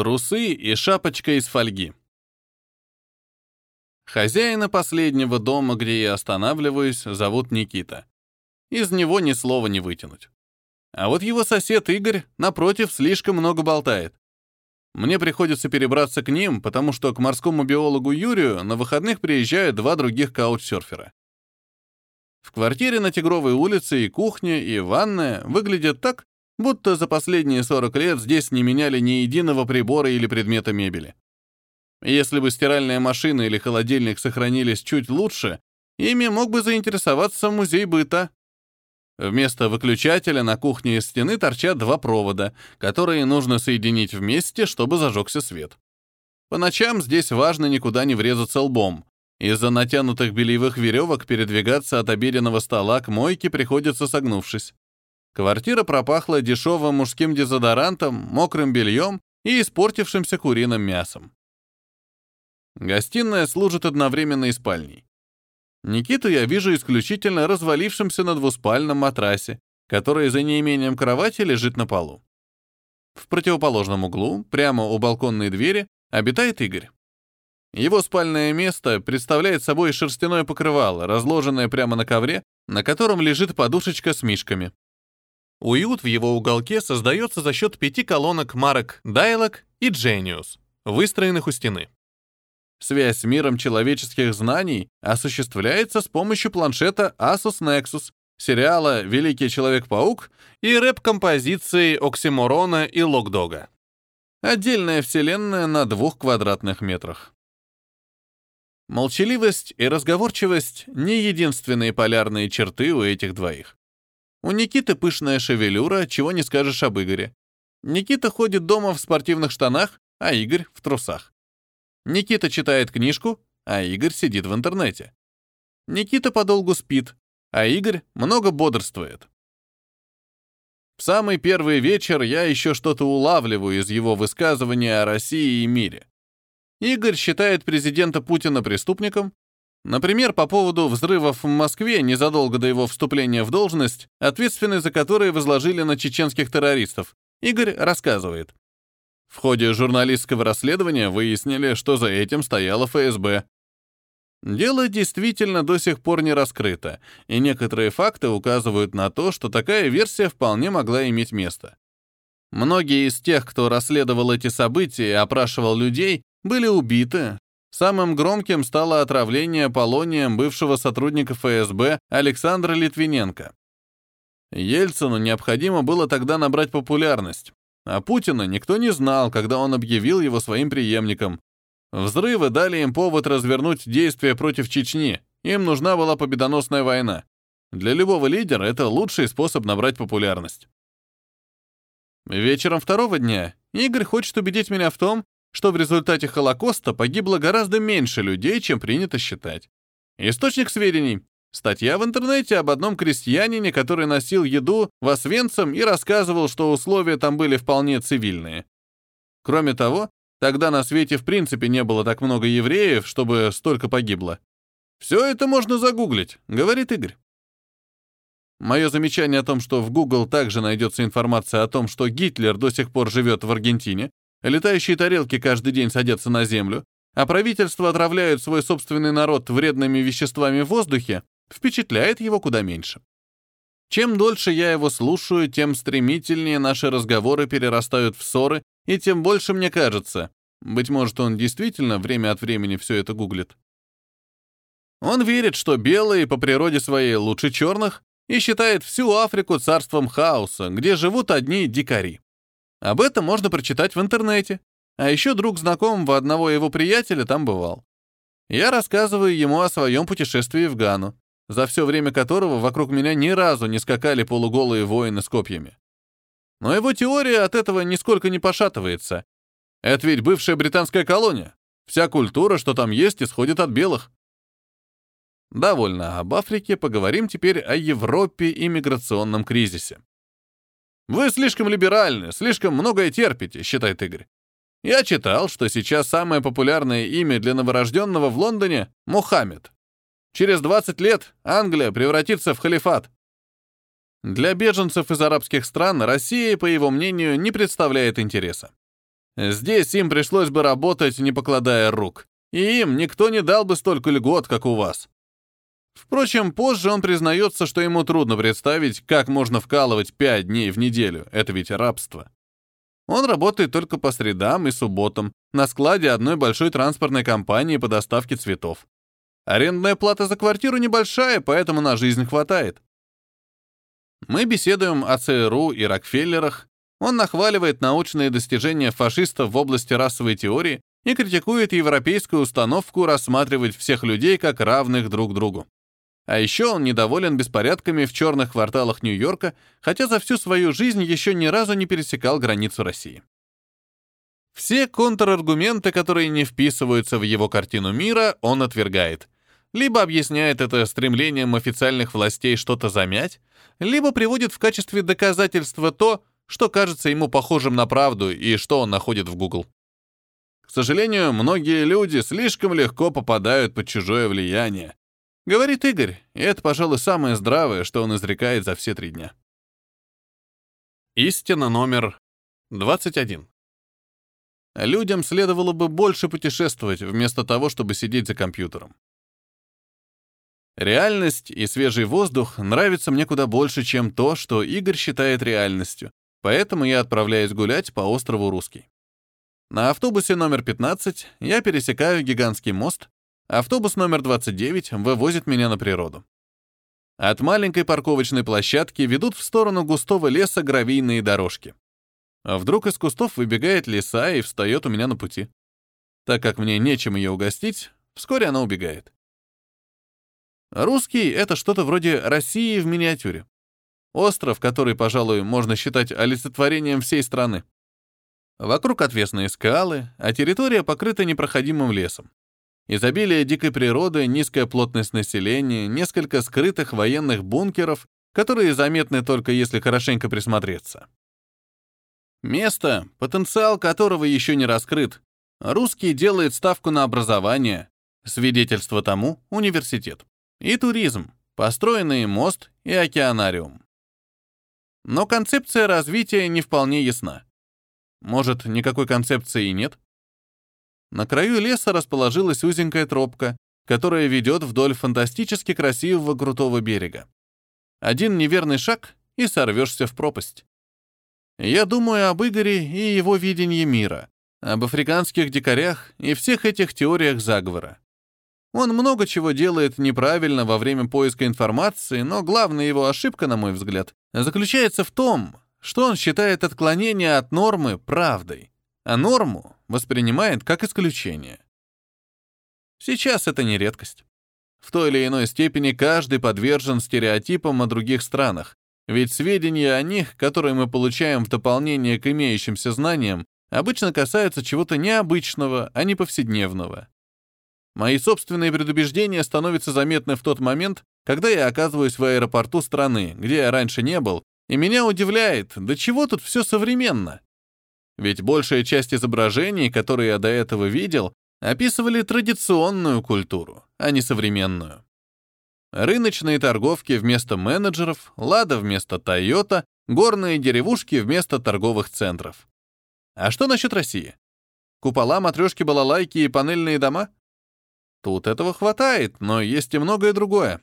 Трусы и шапочка из фольги. Хозяина последнего дома, где я останавливаюсь, зовут Никита. Из него ни слова не вытянуть. А вот его сосед Игорь, напротив, слишком много болтает. Мне приходится перебраться к ним, потому что к морскому биологу Юрию на выходных приезжают два других каучсерфера. В квартире на Тигровой улице и кухня, и ванная выглядят так, будто за последние 40 лет здесь не меняли ни единого прибора или предмета мебели. Если бы стиральная машина или холодильник сохранились чуть лучше, ими мог бы заинтересоваться музей быта. Вместо выключателя на кухне из стены торчат два провода, которые нужно соединить вместе, чтобы зажегся свет. По ночам здесь важно никуда не врезаться лбом. Из-за натянутых бельевых веревок передвигаться от обеденного стола к мойке приходится согнувшись. Квартира пропахла дешевым мужским дезодорантом, мокрым бельем и испортившимся куриным мясом. Гостиная служит одновременно и спальней. Никиту я вижу исключительно развалившимся на двуспальном матрасе, который за неимением кровати лежит на полу. В противоположном углу, прямо у балконной двери, обитает Игорь. Его спальное место представляет собой шерстяное покрывало, разложенное прямо на ковре, на котором лежит подушечка с мишками. Уют в его уголке создается за счет пяти колонок марок Dialog и Genius, выстроенных у стены. Связь с миром человеческих знаний осуществляется с помощью планшета Asus Nexus, сериала «Великий Человек-паук» и рэп-композиции Оксиморона и Локдога. Отдельная вселенная на двух квадратных метрах. Молчаливость и разговорчивость — не единственные полярные черты у этих двоих. У Никиты пышная шевелюра, чего не скажешь об Игоре. Никита ходит дома в спортивных штанах, а Игорь — в трусах. Никита читает книжку, а Игорь сидит в интернете. Никита подолгу спит, а Игорь много бодрствует. В самый первый вечер я еще что-то улавливаю из его высказывания о России и мире. Игорь считает президента Путина преступником, например, по поводу взрывов в Москве незадолго до его вступления в должность, ответственность за которые возложили на чеченских террористов. Игорь рассказывает. В ходе журналистского расследования выяснили, что за этим стояла ФСБ. Дело действительно до сих пор не раскрыто, и некоторые факты указывают на то, что такая версия вполне могла иметь место. Многие из тех, кто расследовал эти события и опрашивал людей, были убиты. Самым громким стало отравление полонием бывшего сотрудника ФСБ Александра Литвиненко. Ельцину необходимо было тогда набрать популярность. А Путина никто не знал, когда он объявил его своим преемником. Взрывы дали им повод развернуть действия против Чечни. Им нужна была победоносная война. Для любого лидера это лучший способ набрать популярность. Вечером второго дня Игорь хочет убедить меня в том, что в результате Холокоста погибло гораздо меньше людей, чем принято считать. Источник сведений Статья в интернете об одном крестьянине, который носил еду в Освенцим и рассказывал, что условия там были вполне цивильные. Кроме того, тогда на свете в принципе не было так много евреев, чтобы столько погибло. «Все это можно загуглить», — говорит Игорь. Мое замечание о том, что в Google также найдется информация о том, что Гитлер до сих пор живет в Аргентине, летающие тарелки каждый день садятся на землю, а правительство отравляет свой собственный народ вредными веществами в воздухе, впечатляет его куда меньше. Чем дольше я его слушаю, тем стремительнее наши разговоры перерастают в ссоры, и тем больше мне кажется, быть может, он действительно время от времени все это гуглит. Он верит, что белые по природе своей лучше черных, и считает всю Африку царством хаоса, где живут одни дикари. Об этом можно прочитать в интернете. А еще друг знакомого одного его приятеля там бывал. Я рассказываю ему о своем путешествии в Гану за все время которого вокруг меня ни разу не скакали полуголые воины с копьями. Но его теория от этого нисколько не пошатывается. Это ведь бывшая британская колония. Вся культура, что там есть, исходит от белых. Довольно об Африке, поговорим теперь о Европе и миграционном кризисе. «Вы слишком либеральны, слишком многое терпите», — считает Игорь. Я читал, что сейчас самое популярное имя для новорожденного в Лондоне — Мухаммед. Через 20 лет Англия превратится в халифат. Для беженцев из арабских стран Россия, по его мнению, не представляет интереса. Здесь им пришлось бы работать, не покладая рук. И им никто не дал бы столько льгот, как у вас. Впрочем, позже он признается, что ему трудно представить, как можно вкалывать пять дней в неделю. Это ведь рабство. Он работает только по средам и субботам на складе одной большой транспортной компании по доставке цветов. Арендная плата за квартиру небольшая, поэтому на жизнь хватает. Мы беседуем о ЦРУ и Рокфеллерах. Он нахваливает научные достижения фашистов в области расовой теории и критикует европейскую установку рассматривать всех людей как равных друг другу. А еще он недоволен беспорядками в черных кварталах Нью-Йорка, хотя за всю свою жизнь еще ни разу не пересекал границу России. Все контраргументы, которые не вписываются в его картину мира, он отвергает. Либо объясняет это стремлением официальных властей что-то замять, либо приводит в качестве доказательства то, что кажется ему похожим на правду и что он находит в Google. К сожалению, многие люди слишком легко попадают под чужое влияние. Говорит Игорь, и это, пожалуй, самое здравое, что он изрекает за все три дня. Истина номер 21. Людям следовало бы больше путешествовать, вместо того, чтобы сидеть за компьютером. Реальность и свежий воздух нравятся мне куда больше, чем то, что Игорь считает реальностью, поэтому я отправляюсь гулять по острову Русский. На автобусе номер 15 я пересекаю гигантский мост, автобус номер 29 вывозит меня на природу. От маленькой парковочной площадки ведут в сторону густого леса гравийные дорожки. А вдруг из кустов выбегает лиса и встает у меня на пути. Так как мне нечем ее угостить, вскоре она убегает. Русский — это что-то вроде России в миниатюре. Остров, который, пожалуй, можно считать олицетворением всей страны. Вокруг отвесные скалы, а территория покрыта непроходимым лесом. Изобилие дикой природы, низкая плотность населения, несколько скрытых военных бункеров, которые заметны только если хорошенько присмотреться. Место, потенциал которого еще не раскрыт. Русский делает ставку на образование, свидетельство тому — университет. И туризм, построенный мост и океанариум. Но концепция развития не вполне ясна. Может, никакой концепции и нет? На краю леса расположилась узенькая тропка, которая ведет вдоль фантастически красивого крутого берега. Один неверный шаг — и сорвешься в пропасть. Я думаю об Игоре и его видении мира, об африканских дикарях и всех этих теориях заговора. Он много чего делает неправильно во время поиска информации, но главная его ошибка, на мой взгляд, заключается в том, что он считает отклонение от нормы правдой, а норму воспринимает как исключение. Сейчас это не редкость. В той или иной степени каждый подвержен стереотипам о других странах, ведь сведения о них, которые мы получаем в дополнение к имеющимся знаниям, обычно касаются чего-то необычного, а не повседневного. Мои собственные предубеждения становятся заметны в тот момент, когда я оказываюсь в аэропорту страны, где я раньше не был, и меня удивляет, до чего тут все современно. Ведь большая часть изображений, которые я до этого видел, описывали традиционную культуру, а не современную. Рыночные торговки вместо менеджеров, Лада вместо Тойота, горные деревушки вместо торговых центров. А что насчет России? Купола, матрешки, балалайки и панельные дома? Тут этого хватает, но есть и многое другое.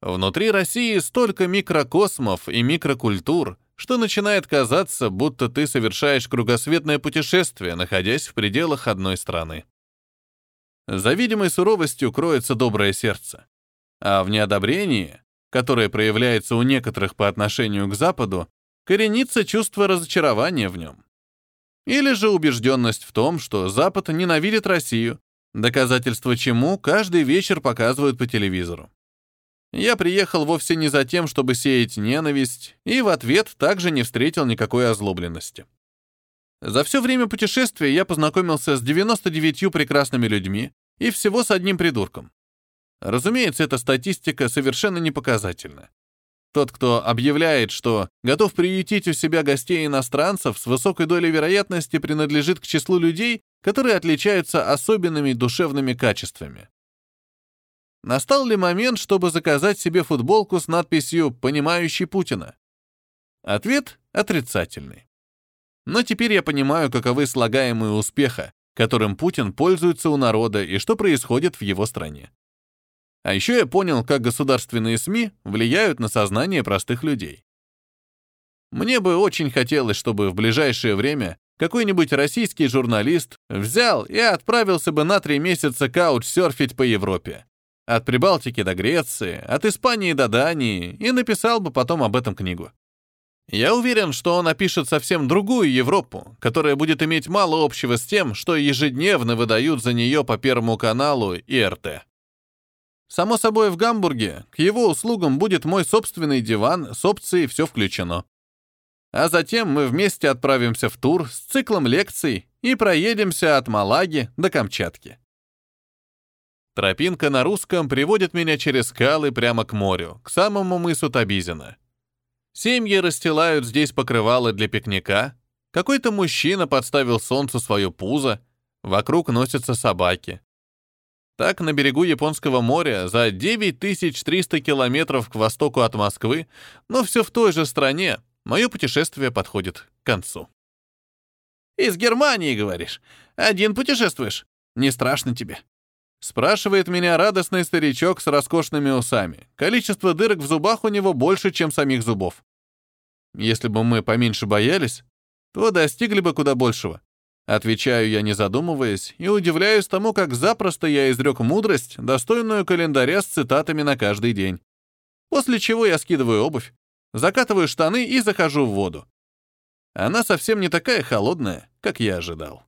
Внутри России столько микрокосмов и микрокультур, что начинает казаться, будто ты совершаешь кругосветное путешествие, находясь в пределах одной страны. За видимой суровостью кроется доброе сердце. А в неодобрении, которое проявляется у некоторых по отношению к Западу, коренится чувство разочарования в нем. Или же убежденность в том, что Запад ненавидит Россию, доказательство чему каждый вечер показывают по телевизору. Я приехал вовсе не за тем, чтобы сеять ненависть, и в ответ также не встретил никакой озлобленности. За все время путешествия я познакомился с 99 прекрасными людьми и всего с одним придурком. Разумеется, эта статистика совершенно не показательна. Тот, кто объявляет, что готов приютить у себя гостей иностранцев, с высокой долей вероятности принадлежит к числу людей, которые отличаются особенными душевными качествами. Настал ли момент, чтобы заказать себе футболку с надписью «Понимающий Путина»? Ответ отрицательный. Но теперь я понимаю, каковы слагаемые успеха, которым Путин пользуется у народа и что происходит в его стране. А еще я понял, как государственные СМИ влияют на сознание простых людей. Мне бы очень хотелось, чтобы в ближайшее время какой-нибудь российский журналист взял и отправился бы на три месяца каучсерфить по Европе. От Прибалтики до Греции, от Испании до Дании, и написал бы потом об этом книгу. Я уверен, что он опишет совсем другую Европу, которая будет иметь мало общего с тем, что ежедневно выдают за нее по Первому каналу и РТ. Само собой, в Гамбурге к его услугам будет мой собственный диван с опцией «Все включено». А затем мы вместе отправимся в тур с циклом лекций и проедемся от Малаги до Камчатки. Тропинка на русском приводит меня через скалы прямо к морю, к самому мысу Табизина. Семьи расстилают здесь покрывало для пикника. Какой-то мужчина подставил солнцу свое пузо. Вокруг носятся собаки. Так, на берегу Японского моря, за 9300 километров к востоку от Москвы, но все в той же стране, мое путешествие подходит к концу. «Из Германии, говоришь? Один путешествуешь? Не страшно тебе?» Спрашивает меня радостный старичок с роскошными усами. Количество дырок в зубах у него больше, чем самих зубов. Если бы мы поменьше боялись, то достигли бы куда большего. Отвечаю я, не задумываясь, и удивляюсь тому, как запросто я изрек мудрость, достойную календаря с цитатами на каждый день. После чего я скидываю обувь, закатываю штаны и захожу в воду. Она совсем не такая холодная, как я ожидал.